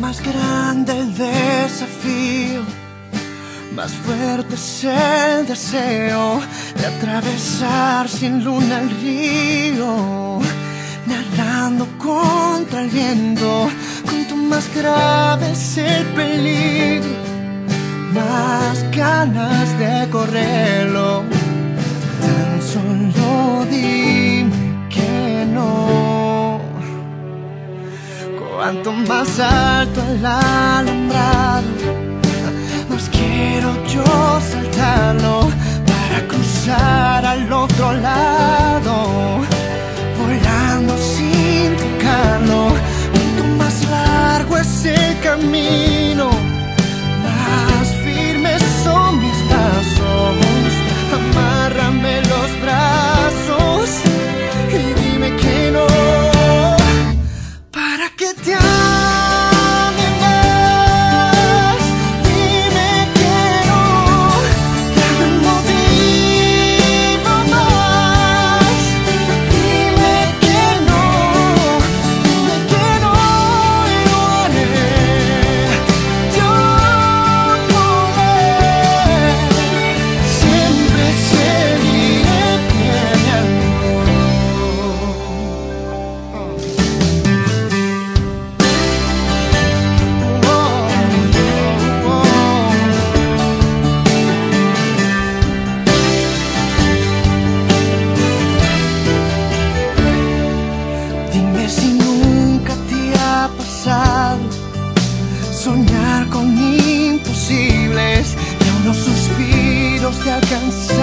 Más grande el desafío, más fuerte es el deseo de atravesar sin luna el río, nadando contra el viento. Cuanto más grave es el peligro, más ganas de correrlo. Más alto el alumbrado, más quiero yo saltarlo para cruzar al otro lado, Dime si nunca te ha pasado soñar con imposibles. Y unos suspiros de alcanzarlo,